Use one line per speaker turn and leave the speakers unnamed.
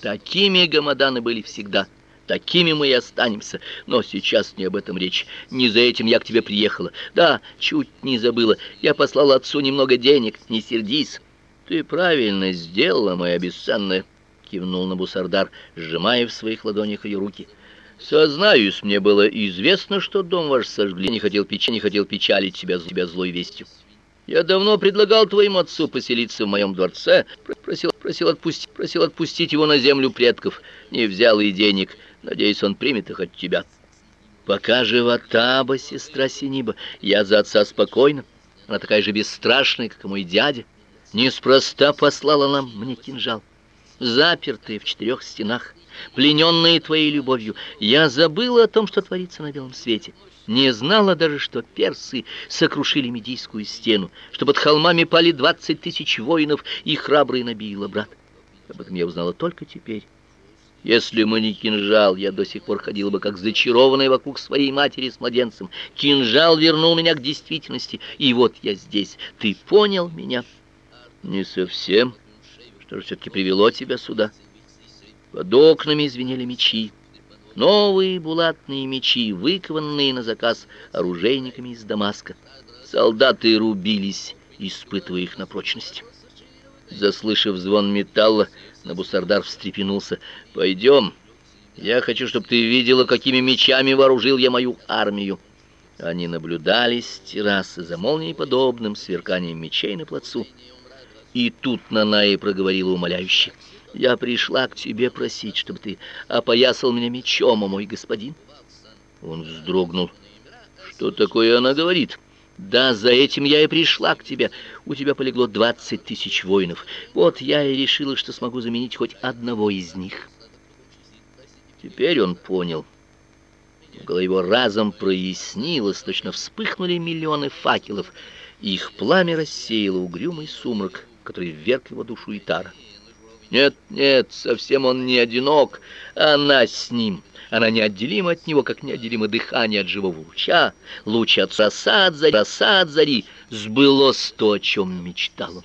Такими гамаданы были всегда. Такими мы и останемся. Но сейчас не об этом речь. Не за этим я к тебе приехала. Да, чуть не забыла. Я послала отцу немного денег. Не сердись. Ты правильно сделала, моя бесценная, кивнул на Бусардар, сжимая в своих ладонях ее руки. Сознаюсь, мне было известно, что дом ваш сожгли. Не хотел печь, не хотел печалить себя, тебя злой вестью. Я давно предлагал твоему отцу поселиться в моем дворце, просил, просил отпустить, просил отпустить его на землю предков. Не взял и денег. Надеюсь, он примет их от тебя. Пока жива Таба, сестра Синиба, я за отца спокойна. Она такая же бесстрашная, как и мой дядя. Неспроста послала нам мне кинжал. Запертые в четырех стенах, плененные твоей любовью, я забыла о том, что творится на белом свете. Не знала даже, что персы сокрушили Медийскую стену, что под холмами пали двадцать тысяч воинов, и храбрый Набиила брат. Об этом я узнала только теперь. Если бы не кинжал, я до сих пор ходила бы как зачарованная вокруг своей матери с младенцем. Кинжал вернул меня к действительности, и вот я здесь. Ты понял меня? Не совсем. Что же все-таки привело тебя сюда? Под окнами звенели мечи. Новые булатные мечи, выкованные на заказ оружейниками из Дамаска. Солдаты рубились, испытывая их на прочность. Заслышав звон металла, Набусардар встрепенулся. «Пойдем. Я хочу, чтобы ты видела, какими мечами вооружил я мою армию». Они наблюдали с террасы за молниеподобным сверканием мечей на плацу. И тут Нанаи проговорила умоляюще. «Я пришла к тебе просить, чтобы ты опоясал меня мечом, мой господин». Он вздрогнул. «Что такое она говорит?» Да, за этим я и пришла к тебе. У тебя полегло двадцать тысяч воинов. Вот я и решила, что смогу заменить хоть одного из них. Теперь он понял. В голове его разом прояснилось, точно вспыхнули миллионы факелов, их пламя рассеяло угрюмый сумрак, который вверг его душу Итара. Нет, нет, совсем он не одинок, она с ним. Она неотделима от него, как неотделимо дыхание от живого луча, луч от роса от зари, роса зари, сбылось то, о чем мечтал он.